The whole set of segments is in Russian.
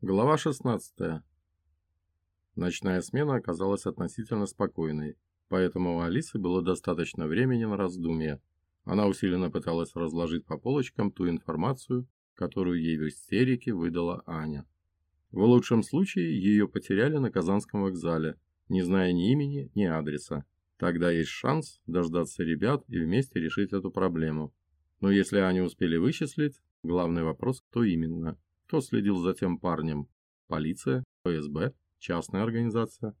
Глава 16. Ночная смена оказалась относительно спокойной, поэтому у Алисы было достаточно времени на раздумья. Она усиленно пыталась разложить по полочкам ту информацию, которую ей в истерике выдала Аня. В лучшем случае ее потеряли на Казанском вокзале, не зная ни имени, ни адреса. Тогда есть шанс дождаться ребят и вместе решить эту проблему. Но если Аню успели вычислить, главный вопрос, кто именно – кто следил за тем парнем? Полиция? ФСБ? Частная организация?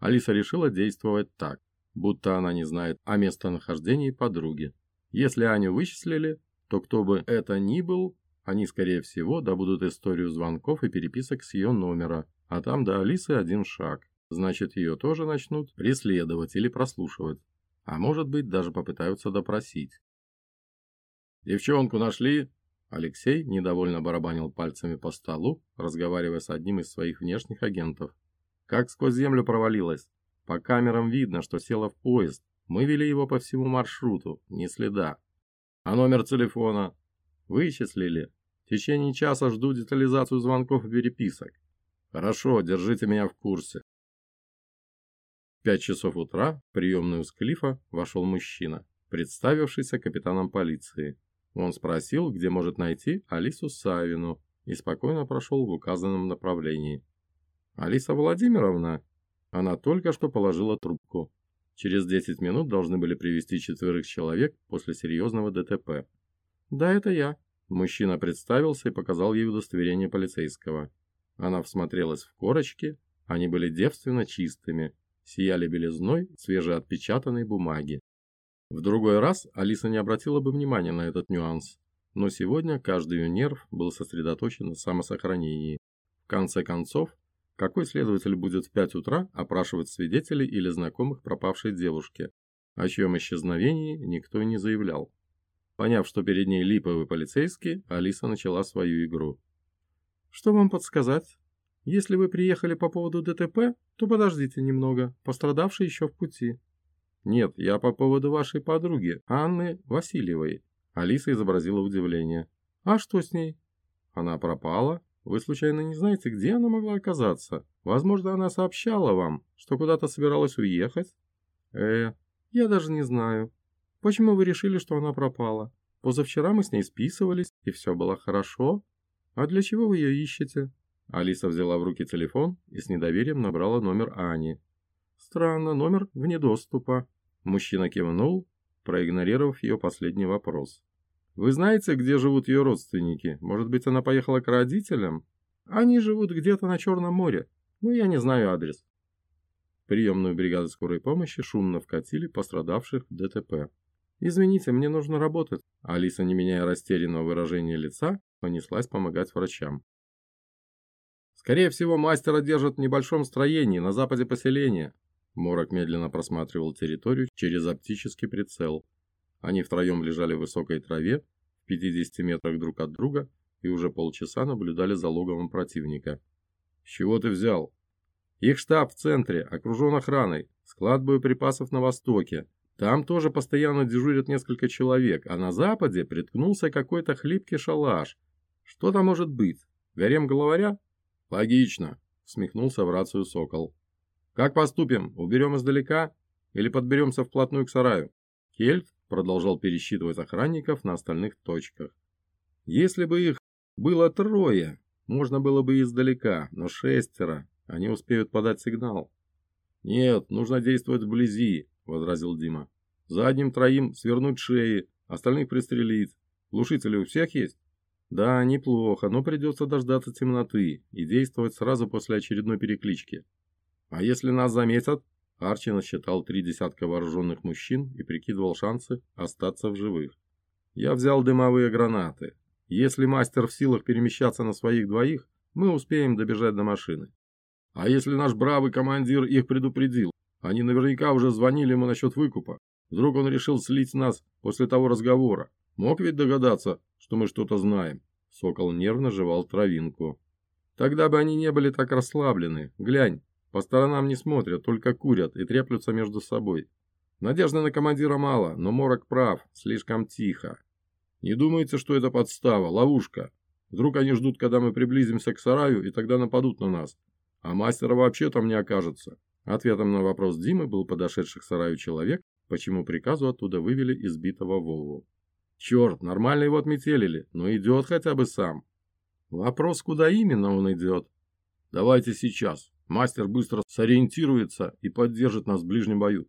Алиса решила действовать так, будто она не знает о местонахождении подруги. Если Аню вычислили, то кто бы это ни был, они, скорее всего, добудут историю звонков и переписок с ее номера, а там до Алисы один шаг. Значит, ее тоже начнут преследовать или прослушивать. А может быть, даже попытаются допросить. «Девчонку нашли?» Алексей недовольно барабанил пальцами по столу, разговаривая с одним из своих внешних агентов. Как сквозь землю провалилась. По камерам видно, что села в поезд. Мы вели его по всему маршруту, ни следа. А номер телефона? Вычислили. В течение часа жду детализацию звонков и переписок. Хорошо, держите меня в курсе. В пять часов утра в приемную Склифа вошел мужчина, представившийся капитаном полиции. Он спросил, где может найти Алису Савину, и спокойно прошел в указанном направлении. «Алиса Владимировна?» Она только что положила трубку. Через 10 минут должны были привести четверых человек после серьезного ДТП. «Да, это я». Мужчина представился и показал ей удостоверение полицейского. Она всмотрелась в корочки, они были девственно чистыми, сияли белизной свежеотпечатанной бумаги. В другой раз Алиса не обратила бы внимания на этот нюанс, но сегодня каждый ее нерв был сосредоточен на самосохранении. В конце концов, какой следователь будет в 5 утра опрашивать свидетелей или знакомых пропавшей девушки, о чьем исчезновении никто и не заявлял? Поняв, что перед ней липовый полицейский, Алиса начала свою игру. «Что вам подсказать? Если вы приехали по поводу ДТП, то подождите немного, пострадавший еще в пути». «Нет, я по поводу вашей подруги, Анны Васильевой». Алиса изобразила удивление. «А что с ней?» «Она пропала. Вы случайно не знаете, где она могла оказаться? Возможно, она сообщала вам, что куда-то собиралась уехать?» «Э, я даже не знаю. Почему вы решили, что она пропала? Позавчера мы с ней списывались, и все было хорошо. А для чего вы ее ищете?» Алиса взяла в руки телефон и с недоверием набрала номер Ани. «Странно, номер вне доступа». Мужчина кивнул, проигнорировав ее последний вопрос. «Вы знаете, где живут ее родственники? Может быть, она поехала к родителям? Они живут где-то на Черном море, но ну, я не знаю адрес». приемную бригаду скорой помощи шумно вкатили пострадавших в ДТП. «Извините, мне нужно работать». Алиса, не меняя растерянного выражения лица, понеслась помогать врачам. «Скорее всего, мастера держат в небольшом строении на западе поселения», Морок медленно просматривал территорию через оптический прицел. Они втроем лежали в высокой траве, в 50 метрах друг от друга, и уже полчаса наблюдали за логовом противника. «С чего ты взял?» «Их штаб в центре, окружен охраной, склад боеприпасов на востоке. Там тоже постоянно дежурят несколько человек, а на западе приткнулся какой-то хлипкий шалаш. Что там может быть? Гарем главаря?» «Логично», — смехнулся в рацию Сокол. «Как поступим? Уберем издалека или подберемся вплотную к сараю?» Кельт продолжал пересчитывать охранников на остальных точках. «Если бы их было трое, можно было бы издалека, но шестеро, они успеют подать сигнал». «Нет, нужно действовать вблизи», — возразил Дима. «Задним троим свернуть шеи, остальных пристрелить. Глушители у всех есть?» «Да, неплохо, но придется дождаться темноты и действовать сразу после очередной переклички». А если нас заметят? Арчи насчитал три десятка вооруженных мужчин и прикидывал шансы остаться в живых. Я взял дымовые гранаты. Если мастер в силах перемещаться на своих двоих, мы успеем добежать до машины. А если наш бравый командир их предупредил? Они наверняка уже звонили ему насчет выкупа. Вдруг он решил слить нас после того разговора. Мог ведь догадаться, что мы что-то знаем. Сокол нервно жевал травинку. Тогда бы они не были так расслаблены. Глянь, по сторонам не смотрят, только курят и треплются между собой. Надежды на командира мало, но Морок прав, слишком тихо. Не думайте, что это подстава, ловушка. Вдруг они ждут, когда мы приблизимся к сараю, и тогда нападут на нас. А мастера вообще там не окажется. Ответом на вопрос Димы был подошедший к сараю человек, почему приказу оттуда вывели избитого Вову. Черт, нормально его отметелили, но идет хотя бы сам. Вопрос, куда именно он идет? Давайте сейчас. Мастер быстро сориентируется и поддержит нас в ближнем бою.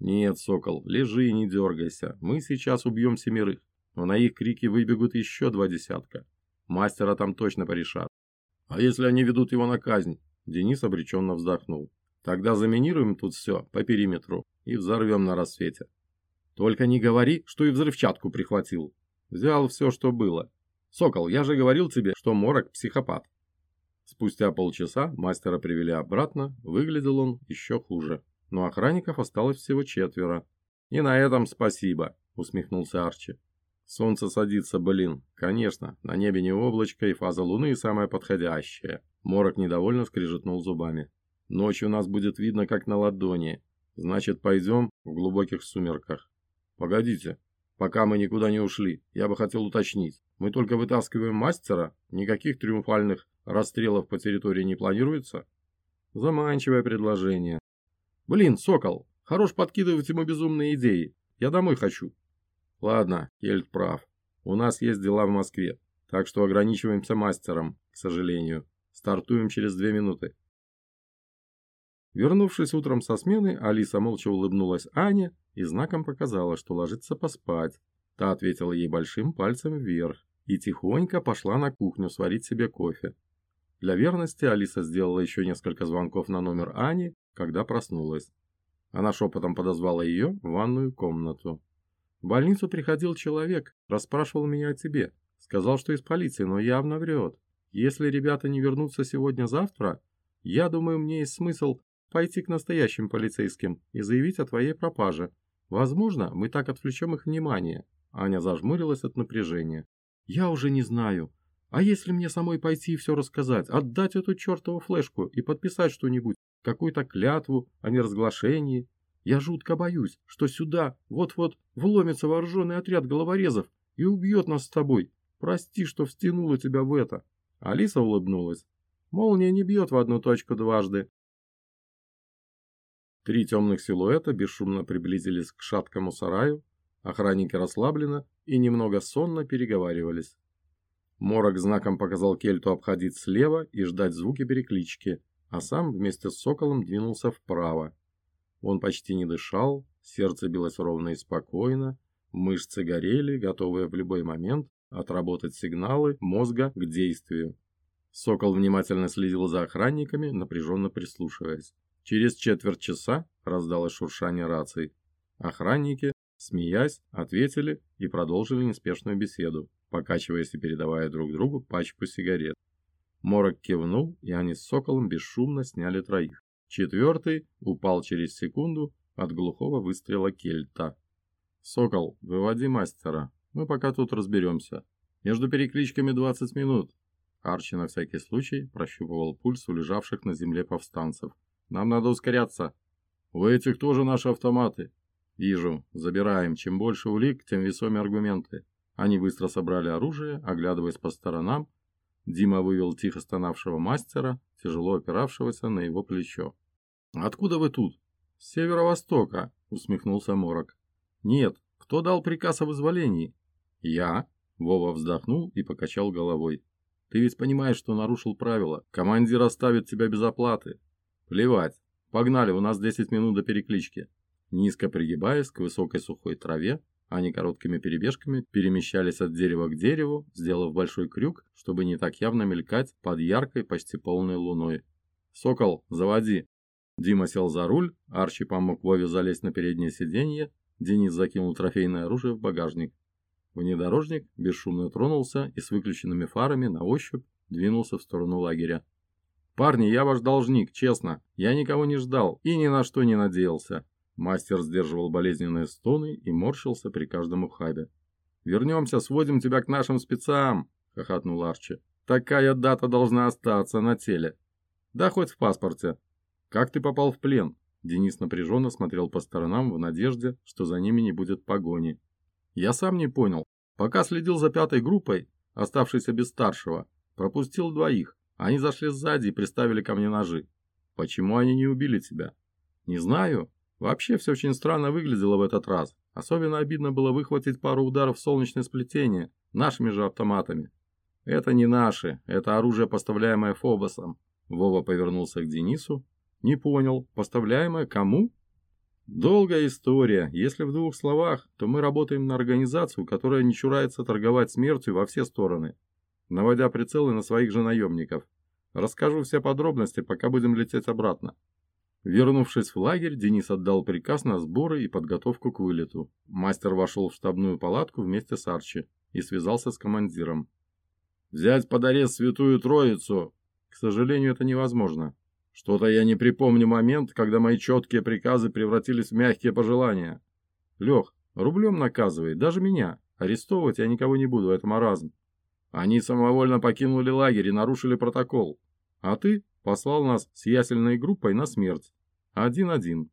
Нет, Сокол, лежи и не дергайся. Мы сейчас убьем семерых, но на их крики выбегут еще два десятка. Мастера там точно порешат. А если они ведут его на казнь? Денис обреченно вздохнул. Тогда заминируем тут все по периметру и взорвем на рассвете. Только не говори, что и взрывчатку прихватил. Взял все, что было. Сокол, я же говорил тебе, что Морок психопат. Спустя полчаса мастера привели обратно, выглядел он еще хуже. Но охранников осталось всего четверо. «И на этом спасибо», — усмехнулся Арчи. «Солнце садится, блин. Конечно, на небе не облачко, и фаза луны самая подходящая». Морок недовольно скрижетнул зубами. «Ночью нас будет видно, как на ладони. Значит, пойдем в глубоких сумерках». «Погодите, пока мы никуда не ушли, я бы хотел уточнить. Мы только вытаскиваем мастера? Никаких триумфальных расстрелов по территории не планируется? Заманчивое предложение. Блин, Сокол, хорош подкидывать ему безумные идеи. Я домой хочу. Ладно, Кельт прав. У нас есть дела в Москве, так что ограничиваемся мастером, к сожалению. Стартуем через две минуты. Вернувшись утром со смены, Алиса молча улыбнулась Ане и знаком показала, что ложится поспать. Та ответила ей большим пальцем вверх и тихонько пошла на кухню сварить себе кофе. Для верности Алиса сделала еще несколько звонков на номер Ани, когда проснулась. Она шепотом подозвала ее в ванную комнату. «В больницу приходил человек, расспрашивал меня о тебе. Сказал, что из полиции, но явно врет. Если ребята не вернутся сегодня-завтра, я думаю, мне есть смысл пойти к настоящим полицейским и заявить о твоей пропаже. Возможно, мы так отвлечем их внимание». Аня зажмурилась от напряжения. Я уже не знаю. А если мне самой пойти и все рассказать, отдать эту чертову флешку и подписать что-нибудь, какую-то клятву о неразглашении? Я жутко боюсь, что сюда вот-вот вломится вооруженный отряд головорезов и убьет нас с тобой. Прости, что втянула тебя в это. Алиса улыбнулась. Молния не бьет в одну точку дважды. Три темных силуэта бесшумно приблизились к шаткому сараю, Охранники расслабленно и немного сонно переговаривались. Морок знаком показал Кельту обходить слева и ждать звуки переклички, а сам вместе с Соколом двинулся вправо. Он почти не дышал, сердце билось ровно и спокойно, мышцы горели, готовые в любой момент отработать сигналы мозга к действию. Сокол внимательно следил за охранниками, напряженно прислушиваясь. Через четверть часа раздалось шуршание раций. Охранники Смеясь, ответили и продолжили неспешную беседу, покачиваясь и передавая друг другу пачку сигарет. Морок кивнул, и они с Соколом бесшумно сняли троих. Четвертый упал через секунду от глухого выстрела кельта. «Сокол, выводи мастера. Мы пока тут разберемся. Между перекличками 20 минут». Арчи на всякий случай прощупывал пульс у лежавших на земле повстанцев. «Нам надо ускоряться. У этих тоже наши автоматы. «Вижу. Забираем. Чем больше улик, тем весомее аргументы». Они быстро собрали оружие, оглядываясь по сторонам. Дима вывел тихо стонавшего мастера, тяжело опиравшегося на его плечо. «Откуда вы тут?» «С северо-востока», — усмехнулся Морок. «Нет. Кто дал приказ о вызволении?» «Я». Вова вздохнул и покачал головой. «Ты ведь понимаешь, что нарушил правила. Командир оставит тебя без оплаты». «Плевать. Погнали, у нас 10 минут до переклички». Низко пригибаясь к высокой сухой траве, они короткими перебежками перемещались от дерева к дереву, сделав большой крюк, чтобы не так явно мелькать под яркой, почти полной луной. «Сокол, заводи!» Дима сел за руль, Арчи помог Вове залезть на переднее сиденье, Денис закинул трофейное оружие в багажник. Внедорожник бесшумно тронулся и с выключенными фарами на ощупь двинулся в сторону лагеря. «Парни, я ваш должник, честно. Я никого не ждал и ни на что не надеялся. Мастер сдерживал болезненные стоны и морщился при каждом ухабе. «Вернемся, сводим тебя к нашим спецам!» — хохотнул Арчи. «Такая дата должна остаться на теле. Да хоть в паспорте. Как ты попал в плен?» Денис напряженно смотрел по сторонам в надежде, что за ними не будет погони. «Я сам не понял. Пока следил за пятой группой, оставшийся без старшего, пропустил двоих. Они зашли сзади и приставили ко мне ножи. Почему они не убили тебя? Не знаю. Вообще все очень странно выглядело в этот раз. Особенно обидно было выхватить пару ударов в солнечное сплетение нашими же автоматами. Это не наши, это оружие, поставляемое Фобосом. Вова повернулся к Денису. Не понял, поставляемое кому? Долгая история. Если в двух словах, то мы работаем на организацию, которая не чурается торговать смертью во все стороны, наводя прицелы на своих же наемников. Расскажу все подробности, пока будем лететь обратно. Вернувшись в лагерь, Денис отдал приказ на сборы и подготовку к вылету. Мастер вошел в штабную палатку вместе с Арчи и связался с командиром. «Взять под арест Святую Троицу!» «К сожалению, это невозможно. Что-то я не припомню момент, когда мои четкие приказы превратились в мягкие пожелания. Лех, рублем наказывай, даже меня. Арестовывать я никого не буду, это маразм. Они самовольно покинули лагерь и нарушили протокол. А ты послал нас с ясельной группой на смерть. Один-один.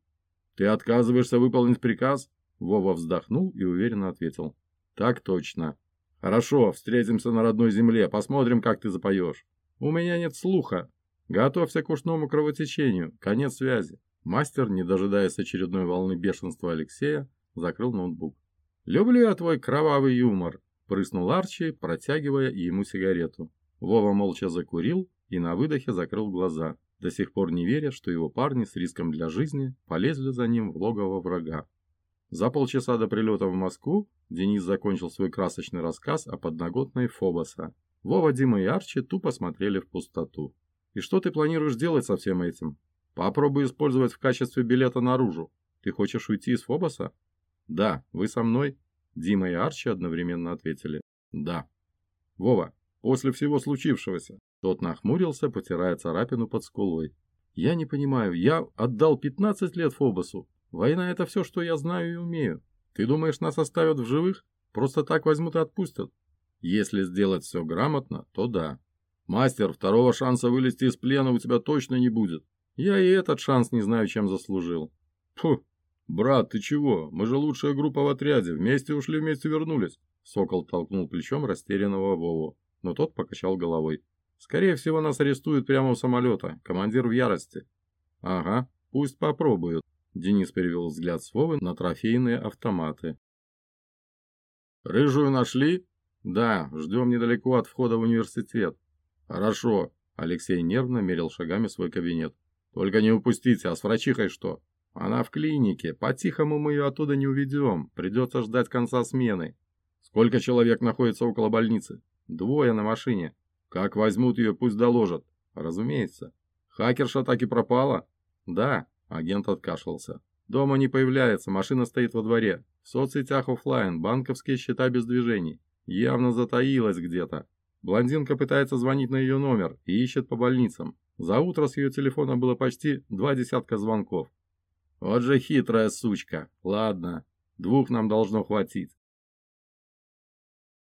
Ты отказываешься выполнить приказ? Вова вздохнул и уверенно ответил. Так точно. Хорошо, встретимся на родной земле, посмотрим, как ты запоешь. У меня нет слуха, «Готовься к ушному кровотечению. Конец связи». Мастер, не дожидаясь очередной волны бешенства Алексея, закрыл ноутбук. «Люблю я твой кровавый юмор», – прыснул Арчи, протягивая ему сигарету. Вова молча закурил и на выдохе закрыл глаза, до сих пор не веря, что его парни с риском для жизни полезли за ним в логово врага. За полчаса до прилета в Москву Денис закончил свой красочный рассказ о подноготной Фобоса. Вова, Дима и Арчи тупо смотрели в пустоту. И что ты планируешь делать со всем этим? Попробуй использовать в качестве билета наружу. Ты хочешь уйти из Фобоса? Да, вы со мной? Дима и Арчи одновременно ответили. Да. Вова, после всего случившегося. Тот нахмурился, потирая царапину под скулой. Я не понимаю, я отдал 15 лет Фобосу. Война это все, что я знаю и умею. Ты думаешь, нас оставят в живых? Просто так возьмут и отпустят? Если сделать все грамотно, то да. Мастер, второго шанса вылезти из плена у тебя точно не будет. Я и этот шанс не знаю, чем заслужил. Фу, брат, ты чего? Мы же лучшая группа в отряде. Вместе ушли, вместе вернулись. Сокол толкнул плечом растерянного Вову, но тот покачал головой. Скорее всего, нас арестуют прямо у самолета. Командир в ярости. Ага, пусть попробуют. Денис перевел взгляд с Вовы на трофейные автоматы. «Рыжую нашли?» «Да, ждем недалеко от входа в университет. «Хорошо», — Алексей нервно мерил шагами свой кабинет. «Только не упустите, а с врачихой что?» «Она в клинике. По-тихому мы ее оттуда не уведем. Придется ждать конца смены». «Сколько человек находится около больницы?» «Двое на машине». «Как возьмут ее, пусть доложат». «Разумеется». «Хакерша так и пропала?» «Да», — агент откашлялся. «Дома не появляется, машина стоит во дворе. В соцсетях офлайн, банковские счета без движений. Явно затаилась где-то. Блондинка пытается звонить на ее номер и ищет по больницам. За утро с ее телефона было почти два десятка звонков. Вот же хитрая сучка. Ладно, двух нам должно хватить.